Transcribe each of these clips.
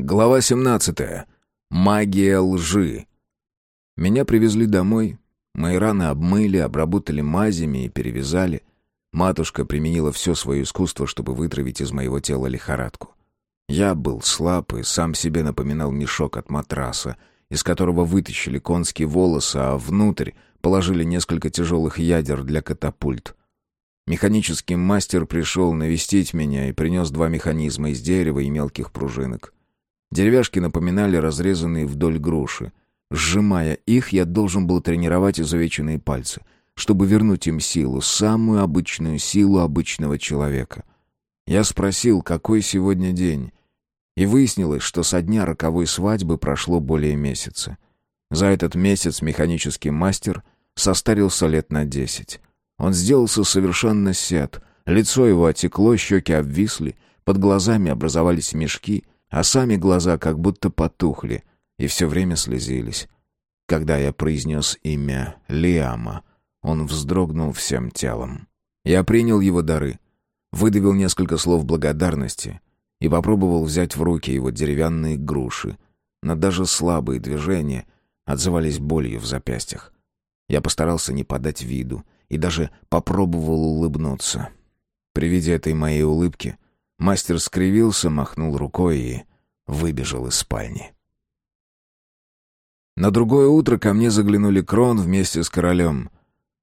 Глава 17. Магия лжи. Меня привезли домой. Мои раны обмыли, обработали мазями и перевязали. Матушка применила все свое искусство, чтобы вытравить из моего тела лихорадку. Я был слаб и сам себе напоминал мешок от матраса, из которого вытащили конские волосы, а внутрь положили несколько тяжелых ядер для катапульт. Механический мастер пришел навестить меня и принес два механизма из дерева и мелких пружинок. Деревяшки напоминали разрезанные вдоль груши. Сжимая их, я должен был тренировать изувеченные пальцы, чтобы вернуть им силу, самую обычную силу обычного человека. Я спросил, какой сегодня день, и выяснилось, что со дня роковой свадьбы прошло более месяца. За этот месяц механический мастер состарился лет на десять. Он сделался совершенно сед, лицо его отекло, щеки обвисли, под глазами образовались мешки — а сами глаза как будто потухли и все время слезились. Когда я произнес имя Лиама, он вздрогнул всем телом. Я принял его дары, выдавил несколько слов благодарности и попробовал взять в руки его деревянные груши, но даже слабые движения отзывались болью в запястьях. Я постарался не подать виду и даже попробовал улыбнуться. При виде этой моей улыбки — Мастер скривился, махнул рукой и выбежал из спальни. На другое утро ко мне заглянули Крон вместе с королем.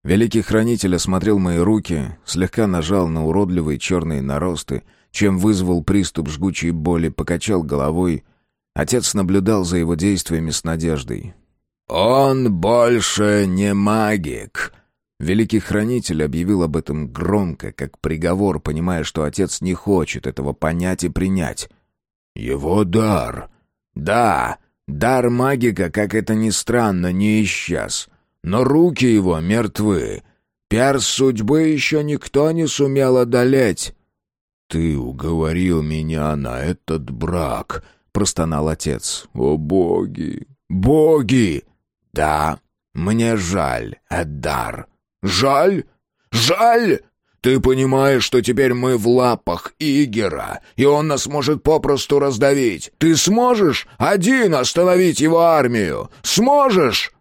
Великий хранитель осмотрел мои руки, слегка нажал на уродливые черные наросты, чем вызвал приступ жгучей боли, покачал головой. Отец наблюдал за его действиями с надеждой. «Он больше не магик», Великий хранитель объявил об этом громко, как приговор, понимая, что отец не хочет этого понять и принять. «Его дар!» «Да, дар магика, как это ни странно, не исчез. Но руки его мертвы. Перс судьбы еще никто не сумел одолеть». «Ты уговорил меня на этот брак», — простонал отец. «О боги! Боги!» «Да, мне жаль, Эддар». Жаль? Жаль? Ты понимаешь, что теперь мы в лапах Игера, и он нас может попросту раздавить. Ты сможешь один остановить его армию? Сможешь?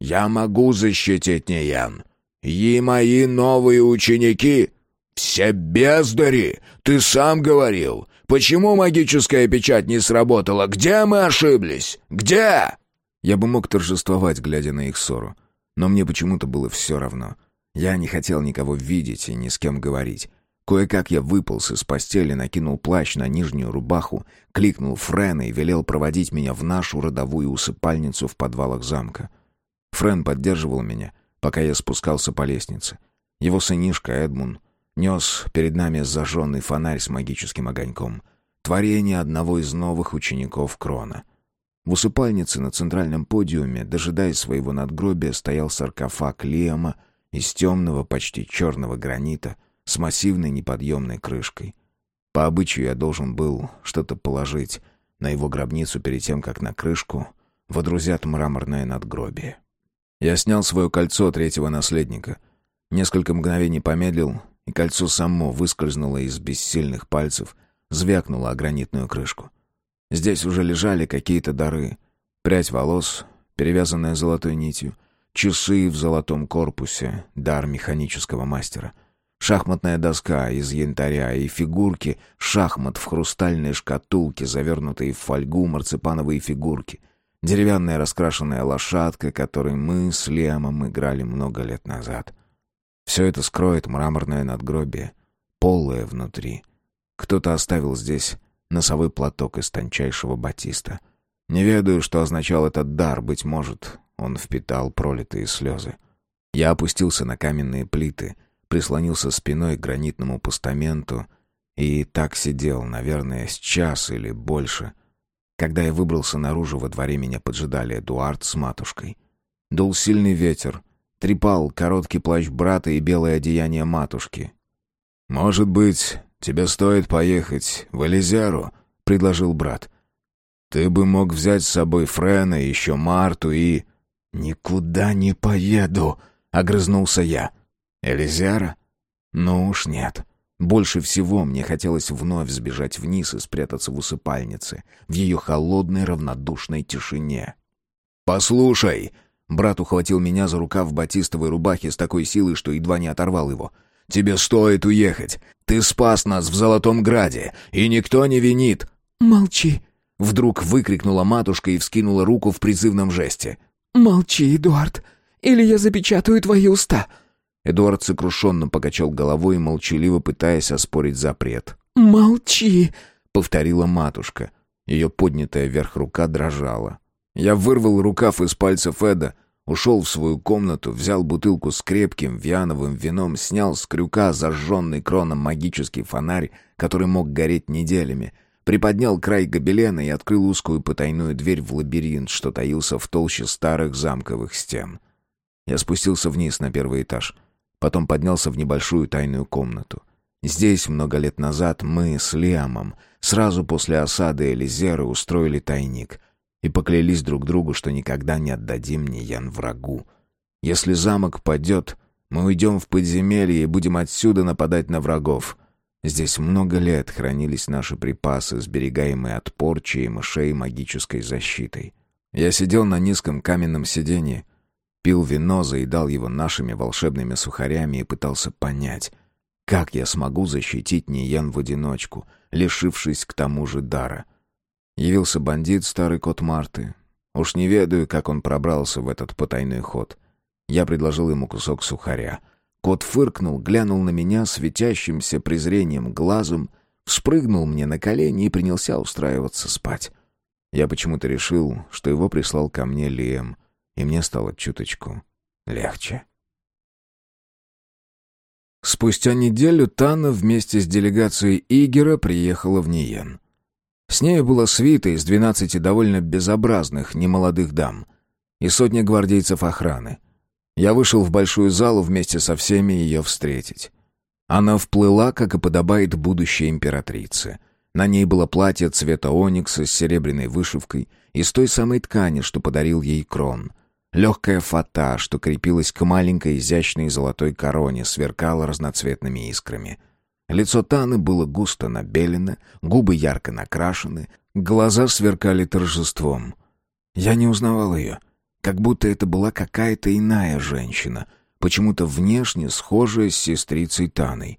Я могу защитить Ниен. И мои новые ученики все бездари. Ты сам говорил. Почему магическая печать не сработала? Где мы ошиблись? Где? Я бы мог торжествовать, глядя на их ссору, но мне почему-то было все равно. Я не хотел никого видеть и ни с кем говорить. Кое-как я выполз из постели, накинул плащ на нижнюю рубаху, кликнул Френа и велел проводить меня в нашу родовую усыпальницу в подвалах замка. Френ поддерживал меня, пока я спускался по лестнице. Его сынишка Эдмун нес перед нами зажженный фонарь с магическим огоньком. Творение одного из новых учеников Крона. В усыпальнице на центральном подиуме, дожидаясь своего надгробия, стоял саркофаг Лиама — из темного, почти черного гранита с массивной неподъемной крышкой. По обычаю я должен был что-то положить на его гробницу перед тем, как на крышку водрузят мраморное надгробие. Я снял свое кольцо третьего наследника. Несколько мгновений помедлил, и кольцо само выскользнуло из бессильных пальцев, звякнуло о гранитную крышку. Здесь уже лежали какие-то дары. Прядь волос, перевязанная золотой нитью, Часы в золотом корпусе, дар механического мастера. Шахматная доска из янтаря и фигурки, шахмат в хрустальной шкатулке, завернутые в фольгу марципановые фигурки. Деревянная раскрашенная лошадка, которой мы с Лемом играли много лет назад. Все это скроет мраморное надгробие, полое внутри. Кто-то оставил здесь носовой платок из тончайшего батиста. Не ведаю, что означал этот дар, быть может, он впитал пролитые слезы. Я опустился на каменные плиты, прислонился спиной к гранитному постаменту и так сидел, наверное, с час или больше. Когда я выбрался наружу, во дворе меня поджидали Эдуард с матушкой. Дул сильный ветер, трепал короткий плащ брата и белое одеяние матушки. «Может быть, тебе стоит поехать в Элизеру?» — предложил брат. «Ты бы мог взять с собой Френа, еще Марту и...» «Никуда не поеду», — огрызнулся я. «Элизиара? Ну уж нет. Больше всего мне хотелось вновь сбежать вниз и спрятаться в усыпальнице, в ее холодной равнодушной тишине. «Послушай!» Брат ухватил меня за рукав в батистовой рубахе с такой силой, что едва не оторвал его. «Тебе стоит уехать. Ты спас нас в Золотом Граде, и никто не винит». «Молчи!» Вдруг выкрикнула матушка и вскинула руку в призывном жесте. «Молчи, Эдуард, или я запечатаю твои уста!» Эдуард сокрушенно покачал головой, молчаливо пытаясь оспорить запрет. «Молчи!» — повторила матушка. Ее поднятая вверх рука дрожала. Я вырвал рукав из пальцев Эда, ушел в свою комнату, взял бутылку с крепким виановым вином, снял с крюка зажженный кроном магический фонарь, который мог гореть неделями, приподнял край гобелена и открыл узкую потайную дверь в лабиринт, что таился в толще старых замковых стен. Я спустился вниз на первый этаж — Потом поднялся в небольшую тайную комнату. Здесь много лет назад мы с Лиамом сразу после осады Элизеры устроили тайник и поклялись друг другу, что никогда не отдадим Ниян врагу. Если замок падет, мы уйдем в подземелье и будем отсюда нападать на врагов. Здесь много лет хранились наши припасы, сберегаемые от порчи и мышей магической защитой. Я сидел на низком каменном сиденье, Пил вино, заедал его нашими волшебными сухарями и пытался понять, как я смогу защитить Ниен в одиночку, лишившись к тому же дара. Явился бандит, старый кот Марты. Уж не ведаю, как он пробрался в этот потайной ход. Я предложил ему кусок сухаря. Кот фыркнул, глянул на меня светящимся презрением глазом, вспрыгнул мне на колени и принялся устраиваться спать. Я почему-то решил, что его прислал ко мне Лиэм — и мне стало чуточку легче. Спустя неделю Тана вместе с делегацией Игера приехала в Ниен. С ней была свита из двенадцати довольно безобразных немолодых дам и сотня гвардейцев охраны. Я вышел в большую залу вместе со всеми ее встретить. Она вплыла, как и подобает будущей императрице. На ней было платье цвета оникса с серебряной вышивкой из той самой ткани, что подарил ей Крон — Легкая фата, что крепилась к маленькой изящной золотой короне, сверкала разноцветными искрами. Лицо Таны было густо набелено, губы ярко накрашены, глаза сверкали торжеством. Я не узнавал ее, как будто это была какая-то иная женщина, почему-то внешне схожая с сестрицей Таной.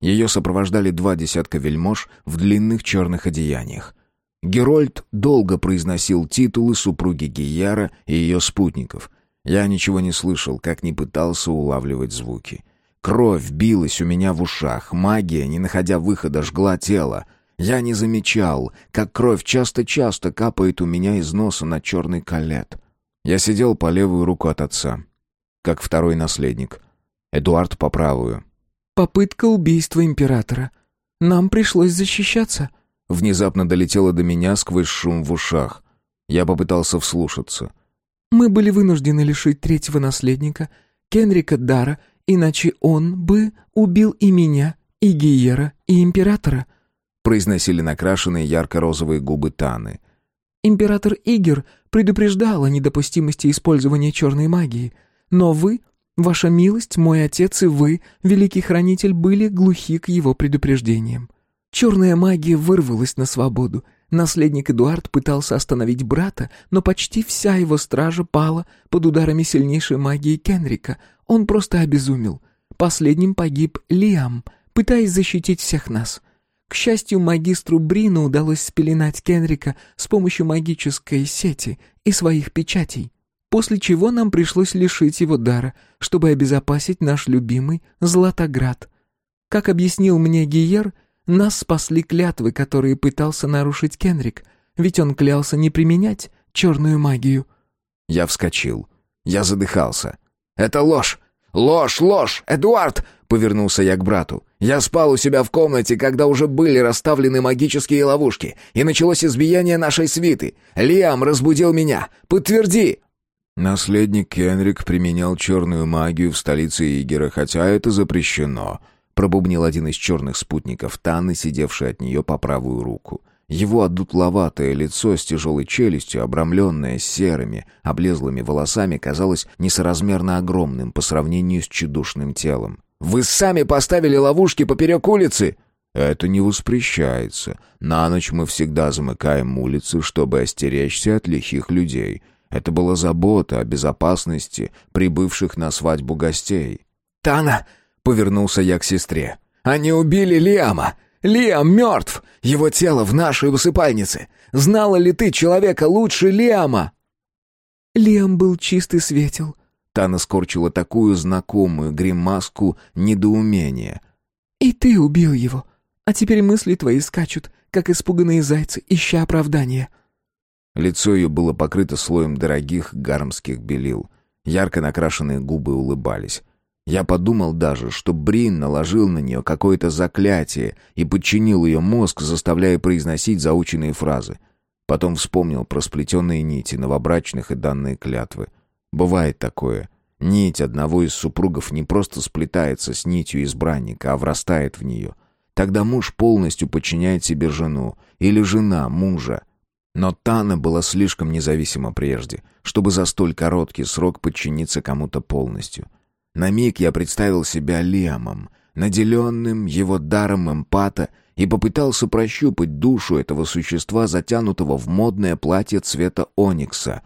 Ее сопровождали два десятка вельмож в длинных черных одеяниях. Герольд долго произносил титулы супруги Гияра и ее спутников. Я ничего не слышал, как не пытался улавливать звуки. Кровь билась у меня в ушах, магия, не находя выхода, жгла тело. Я не замечал, как кровь часто-часто капает у меня из носа на черный колет. Я сидел по левую руку от отца, как второй наследник. Эдуард по правую. «Попытка убийства императора. Нам пришлось защищаться», Внезапно долетело до меня сквозь шум в ушах. Я попытался вслушаться. «Мы были вынуждены лишить третьего наследника, Кенрика Дара, иначе он бы убил и меня, и Гиера, и императора», произносили накрашенные ярко-розовые губы Таны. «Император Игер предупреждал о недопустимости использования черной магии, но вы, ваша милость, мой отец и вы, великий хранитель, были глухи к его предупреждениям. Черная магия вырвалась на свободу. Наследник Эдуард пытался остановить брата, но почти вся его стража пала под ударами сильнейшей магии Кенрика. Он просто обезумел. Последним погиб Лиам, пытаясь защитить всех нас. К счастью, магистру Брину удалось спеленать Кенрика с помощью магической сети и своих печатей, после чего нам пришлось лишить его дара, чтобы обезопасить наш любимый Златоград. Как объяснил мне Гиер, нас спасли клятвы, которые пытался нарушить Кенрик, ведь он клялся не применять черную магию». Я вскочил. Я задыхался. «Это ложь! Ложь, ложь! Эдуард!» Повернулся я к брату. «Я спал у себя в комнате, когда уже были расставлены магические ловушки, и началось избиение нашей свиты. Лиам разбудил меня. Подтверди!» Наследник Кенрик применял черную магию в столице Игера, хотя это запрещено пробубнил один из черных спутников Таны, сидевший от нее по правую руку. Его одутловатое лицо с тяжелой челюстью, обрамленное серыми, облезлыми волосами, казалось несоразмерно огромным по сравнению с чудушным телом. Вы сами поставили ловушки поперек улицы!» «Это не воспрещается. На ночь мы всегда замыкаем улицы, чтобы остеречься от лихих людей. Это была забота о безопасности прибывших на свадьбу гостей». «Тана!» — повернулся я к сестре. «Они убили Лиама! Лиам мертв! Его тело в нашей усыпальнице! Знала ли ты человека лучше Лиама?» Лиам был чистый светел. Тана скорчила такую знакомую гримаску недоумения. «И ты убил его, а теперь мысли твои скачут, как испуганные зайцы, ища оправдания». Лицо ее было покрыто слоем дорогих гармских белил. Ярко накрашенные губы улыбались. Я подумал даже, что Брин наложил на нее какое-то заклятие и подчинил ее мозг, заставляя произносить заученные фразы. Потом вспомнил про сплетенные нити новобрачных и данные клятвы. Бывает такое. Нить одного из супругов не просто сплетается с нитью избранника, а врастает в нее. Тогда муж полностью подчиняет себе жену, или жена мужа. Но Тана была слишком независима прежде, чтобы за столь короткий срок подчиниться кому-то полностью. На миг я представил себя Лиамом, наделенным его даром эмпата, и попытался прощупать душу этого существа, затянутого в модное платье цвета оникса.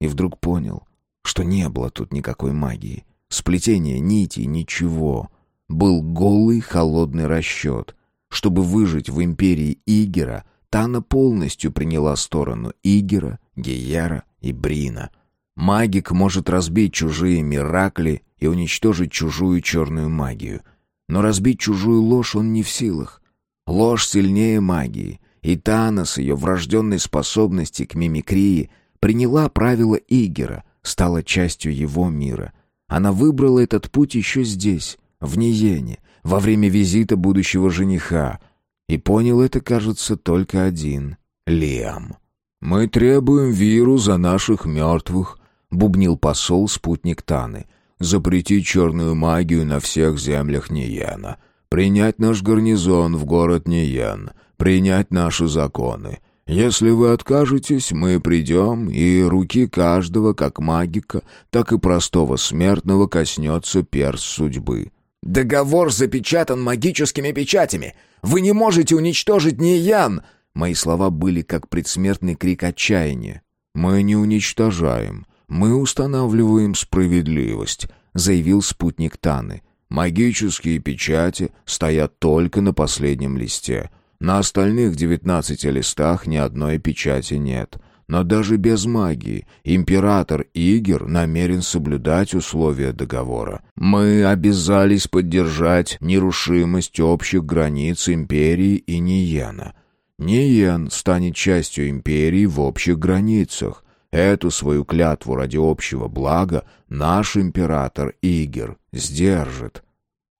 И вдруг понял, что не было тут никакой магии. Сплетение нитей, ничего. Был голый холодный расчет. Чтобы выжить в империи Игера, Тана полностью приняла сторону Игера, Гейера и Брина. Магик может разбить чужие миракли и уничтожить чужую черную магию. Но разбить чужую ложь он не в силах. Ложь сильнее магии, и Тана с ее врожденной способности к мимикрии приняла правила Игера, стала частью его мира. Она выбрала этот путь еще здесь, в Ниене, во время визита будущего жениха. И понял это, кажется, только один — Лиам. «Мы требуем виру за наших мертвых», — бубнил посол, спутник Таны. «Запретить черную магию на всех землях Ниена. Принять наш гарнизон в город Ниен. Принять наши законы. Если вы откажетесь, мы придем, и руки каждого, как магика, так и простого смертного, коснется перс судьбы». «Договор запечатан магическими печатями! Вы не можете уничтожить Ниян!» Мои слова были как предсмертный крик отчаяния. «Мы не уничтожаем, мы устанавливаем справедливость», — заявил спутник Таны. «Магические печати стоят только на последнем листе. На остальных девятнадцати листах ни одной печати нет. Но даже без магии император Игер намерен соблюдать условия договора. Мы обязались поддержать нерушимость общих границ империи и Ниена. Ниен станет частью империи в общих границах. Эту свою клятву ради общего блага наш император Игер сдержит.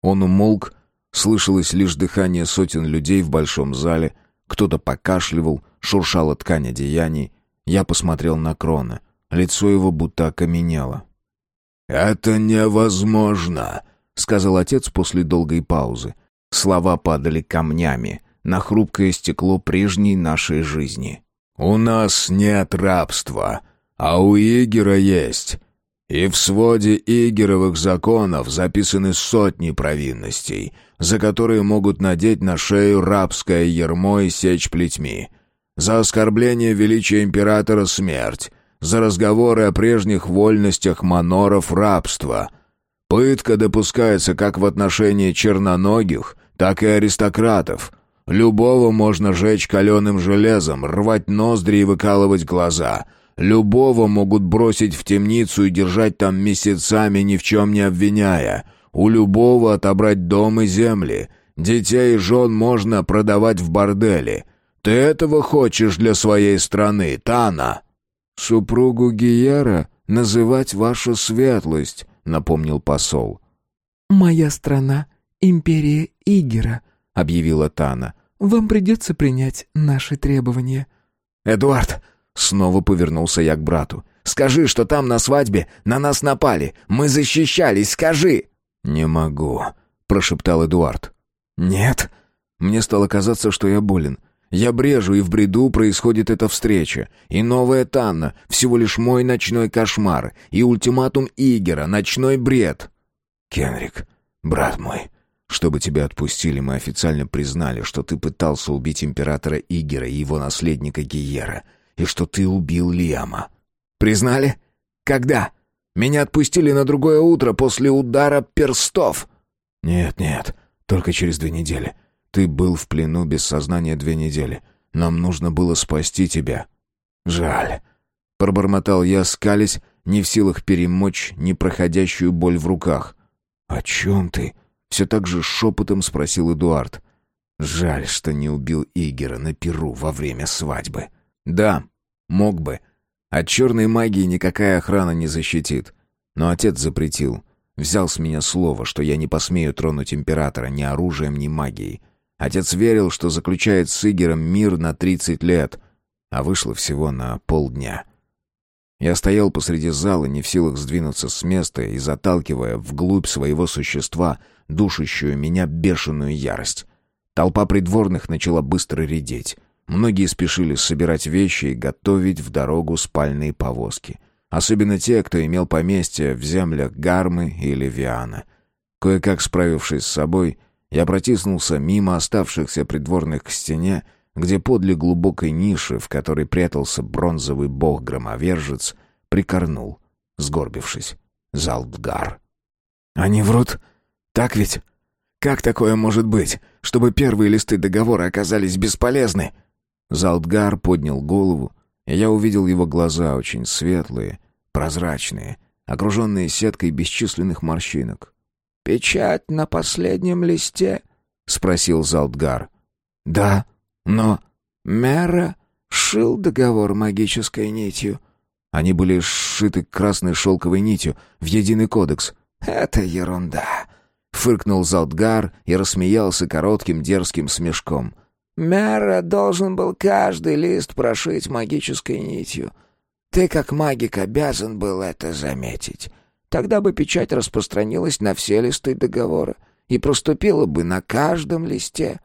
Он умолк, Слышалось лишь дыхание сотен людей в большом зале. Кто-то покашливал, шуршала ткань одеяний. Я посмотрел на Крона. Лицо его будто окаменело. «Это невозможно», — сказал отец после долгой паузы. Слова падали камнями на хрупкое стекло прежней нашей жизни. «У нас нет рабства, а у Игера есть. И в своде Игеровых законов записаны сотни провинностей, за которые могут надеть на шею рабское ермо и сечь плетьми. За оскорбление величия императора смерть, за разговоры о прежних вольностях маноров рабство. Пытка допускается как в отношении черноногих, так и аристократов. Любого можно жечь каленым железом, рвать ноздри и выкалывать глаза — Любого могут бросить в темницу и держать там месяцами, ни в чем не обвиняя. У любого отобрать дом и земли. Детей и жен можно продавать в борделе. Ты этого хочешь для своей страны, Тана?» «Супругу Гиера называть ваша светлость», — напомнил посол. «Моя страна — империя Игера», — объявила Тана. «Вам придется принять наши требования». «Эдуард!» Снова повернулся я к брату. «Скажи, что там на свадьбе на нас напали. Мы защищались, скажи!» «Не могу», — прошептал Эдуард. «Нет». Мне стало казаться, что я болен. Я брежу, и в бреду происходит эта встреча. И новая Танна — всего лишь мой ночной кошмар. И ультиматум Игера — ночной бред. «Кенрик, «Брат мой, чтобы тебя отпустили, мы официально признали, что ты пытался убить императора Игера и его наследника Гиера, и что ты убил Лиама». «Признали? Когда? Меня отпустили на другое утро после удара перстов». «Нет, нет, только через две недели. Ты был в плену без сознания две недели. Нам нужно было спасти тебя». «Жаль». Пробормотал я, скались, не в силах перемочь непроходящую боль в руках. «О чем ты?» — все так же шепотом спросил Эдуард. «Жаль, что не убил Игера на Перу во время свадьбы». «Да, мог бы. От черной магии никакая охрана не защитит. Но отец запретил. Взял с меня слово, что я не посмею тронуть императора ни оружием, ни магией. Отец верил, что заключает с Игером мир на тридцать лет, а вышло всего на полдня». Я стоял посреди зала, не в силах сдвинуться с места и заталкивая вглубь своего существа душащую меня бешеную ярость. Толпа придворных начала быстро редеть. Многие спешили собирать вещи и готовить в дорогу спальные повозки. Особенно те, кто имел поместье в землях Гармы или Виана. Кое-как справившись с собой, я протиснулся мимо оставшихся придворных к стене где подле глубокой ниши, в которой прятался бронзовый бог-громовержец, прикорнул, сгорбившись, Залдгар. «Они врут? Так ведь? Как такое может быть, чтобы первые листы договора оказались бесполезны?» Залдгар поднял голову, и я увидел его глаза очень светлые, прозрачные, окруженные сеткой бесчисленных морщинок. «Печать на последнем листе?» — спросил Залдгар. «Да», но Мера шил договор магической нитью. Они были сшиты красной шелковой нитью в единый кодекс. «Это ерунда», — фыркнул Залдгар и рассмеялся коротким дерзким смешком. «Мера должен был каждый лист прошить магической нитью. Ты, как магик, обязан был это заметить. Тогда бы печать распространилась на все листы договора и проступила бы на каждом листе.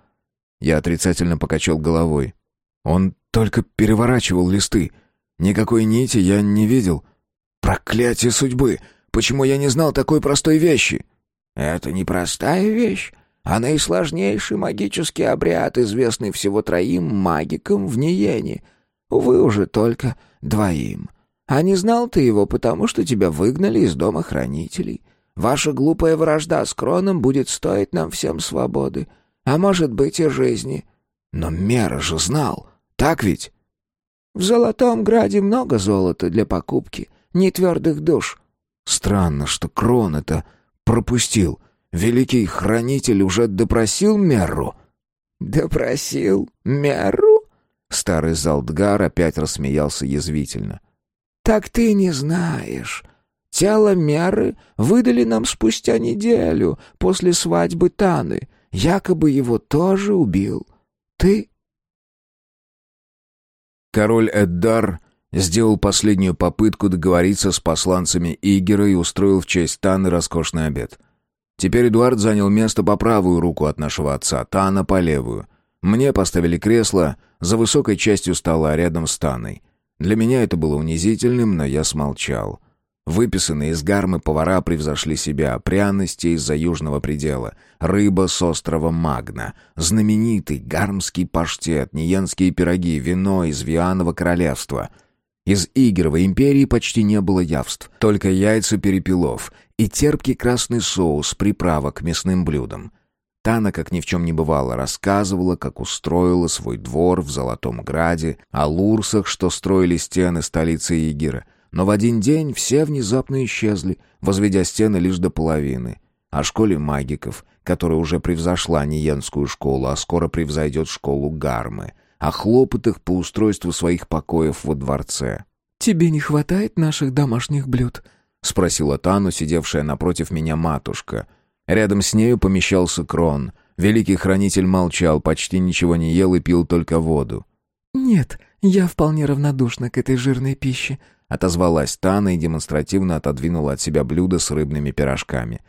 Я отрицательно покачал головой. Он только переворачивал листы. Никакой нити я не видел. Проклятие судьбы! Почему я не знал такой простой вещи? Это не простая вещь, а наисложнейший магический обряд, известный всего троим магикам в Ниене. Увы, уже только двоим. А не знал ты его, потому что тебя выгнали из дома хранителей. Ваша глупая вражда с Кроном будет стоить нам всем свободы а может быть и жизни. Но Мера же знал, так ведь? В Золотом Граде много золота для покупки, не твердых душ. Странно, что Крон это пропустил. Великий Хранитель уже допросил Меру. Допросил Меру? Старый Залдгар опять рассмеялся язвительно. Так ты не знаешь. Тело Меры выдали нам спустя неделю после свадьбы Таны — Якобы его тоже убил. Ты?» Король Эддар сделал последнюю попытку договориться с посланцами Игера и устроил в честь Таны роскошный обед. Теперь Эдуард занял место по правую руку от нашего отца, Тана по левую. Мне поставили кресло за высокой частью стола рядом с Таной. Для меня это было унизительным, но я смолчал. Выписанные из гармы повара превзошли себя. Пряности из-за южного предела. Рыба с острова Магна. Знаменитый гармский паштет, ниенские пироги, вино из Вианова королевства. Из Игеровой империи почти не было явств. Только яйца перепелов и терпкий красный соус, приправа к мясным блюдам. Тана, как ни в чем не бывало, рассказывала, как устроила свой двор в Золотом Граде, о лурсах, что строили стены столицы Игера, но в один день все внезапно исчезли, возведя стены лишь до половины. О школе магиков, которая уже превзошла Ниенскую школу, а скоро превзойдет школу Гармы. О хлопотах по устройству своих покоев во дворце. «Тебе не хватает наших домашних блюд?» — спросила Тану, сидевшая напротив меня матушка. Рядом с нею помещался Крон. Великий хранитель молчал, почти ничего не ел и пил только воду. «Нет, я вполне равнодушна к этой жирной пище», Отозвалась Тана и демонстративно отодвинула от себя блюдо с рыбными пирожками.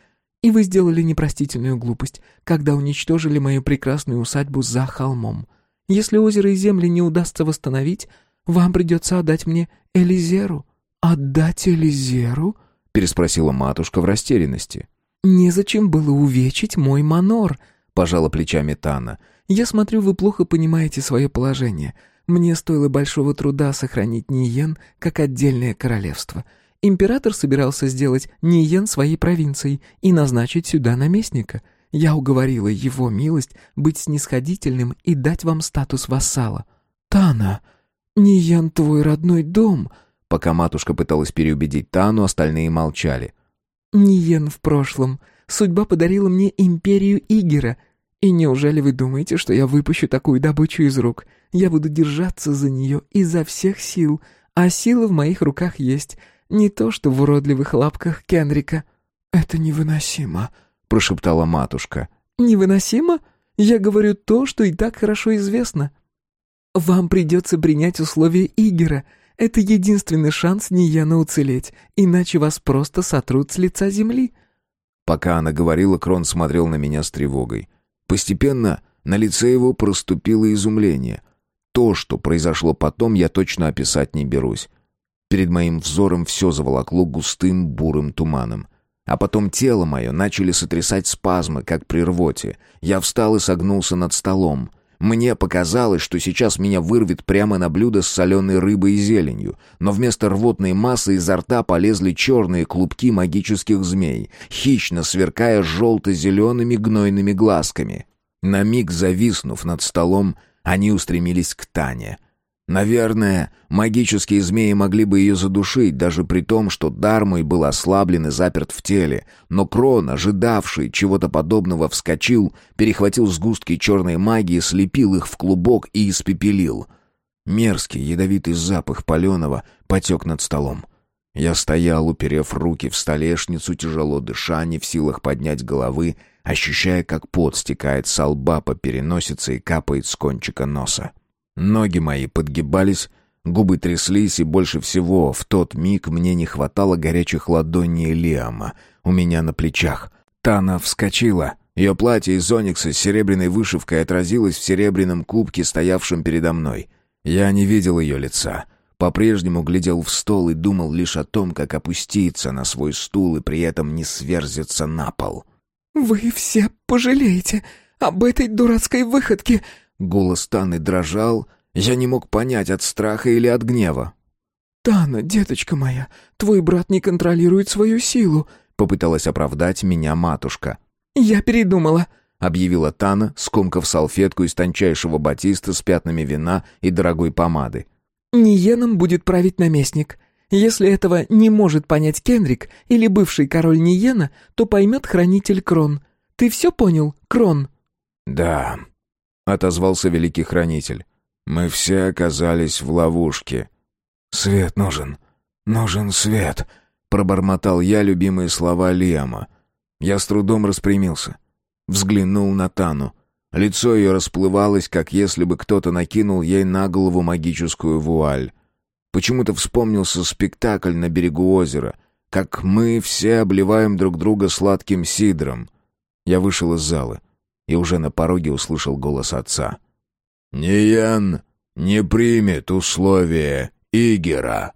«И вы сделали непростительную глупость, когда уничтожили мою прекрасную усадьбу за холмом. Если озеро и земли не удастся восстановить, вам придется отдать мне Элизеру». «Отдать Элизеру?» — переспросила матушка в растерянности. «Незачем было увечить мой манор», — пожала плечами Тана. «Я смотрю, вы плохо понимаете свое положение. Мне стоило большого труда сохранить Ниен как отдельное королевство. Император собирался сделать Ниен своей провинцией и назначить сюда наместника. Я уговорила его милость быть снисходительным и дать вам статус вассала. Тана, Ниен твой родной дом. Пока матушка пыталась переубедить Тану, остальные молчали. Ниен в прошлом. Судьба подарила мне империю Игера. И неужели вы думаете, что я выпущу такую добычу из рук? Я буду держаться за нее изо всех сил, а сила в моих руках есть, не то что в уродливых лапках Кенрика». «Это невыносимо», — прошептала матушка. «Невыносимо? Я говорю то, что и так хорошо известно. Вам придется принять условия Игера. Это единственный шанс Нияна уцелеть, иначе вас просто сотрут с лица земли». Пока она говорила, Крон смотрел на меня с тревогой. Постепенно на лице его проступило изумление. То, что произошло потом, я точно описать не берусь. Перед моим взором все заволокло густым бурым туманом. А потом тело мое начали сотрясать спазмы, как при рвоте. Я встал и согнулся над столом. Мне показалось, что сейчас меня вырвет прямо на блюдо с соленой рыбой и зеленью, но вместо рвотной массы изо рта полезли черные клубки магических змей, хищно сверкая желто-зелеными гнойными глазками. На миг зависнув над столом, они устремились к Тане. Наверное, магические змеи могли бы ее задушить, даже при том, что дар мой был ослаблен и заперт в теле. Но Крон, ожидавший чего-то подобного, вскочил, перехватил сгустки черной магии, слепил их в клубок и испепелил. Мерзкий, ядовитый запах паленого потек над столом. Я стоял, уперев руки в столешницу, тяжело дыша, не в силах поднять головы, ощущая, как пот стекает с лба по переносице и капает с кончика носа. Ноги мои подгибались, губы тряслись, и больше всего в тот миг мне не хватало горячих ладоней Лиама у меня на плечах. Тана вскочила. Ее платье из оникса с серебряной вышивкой отразилось в серебряном кубке, стоявшем передо мной. Я не видел ее лица. По-прежнему глядел в стол и думал лишь о том, как опуститься на свой стул и при этом не сверзиться на пол. «Вы все пожалеете об этой дурацкой выходке!» Голос Таны дрожал, я не мог понять, от страха или от гнева. «Тана, деточка моя, твой брат не контролирует свою силу», — попыталась оправдать меня матушка. «Я передумала», — объявила Тана, скомкав салфетку из тончайшего батиста с пятнами вина и дорогой помады. «Ниеном будет править наместник. Если этого не может понять Кенрик или бывший король Ниена, то поймет хранитель Крон. Ты все понял, Крон?» «Да», — отозвался великий хранитель. «Мы все оказались в ловушке». «Свет нужен. Нужен свет», — пробормотал я любимые слова Лиама. Я с трудом распрямился. Взглянул на Тану. Лицо ее расплывалось, как если бы кто-то накинул ей на голову магическую вуаль. Почему-то вспомнился спектакль на берегу озера, как мы все обливаем друг друга сладким сидром. Я вышел из зала и уже на пороге услышал голос отца. «Ниен не примет условия Игера».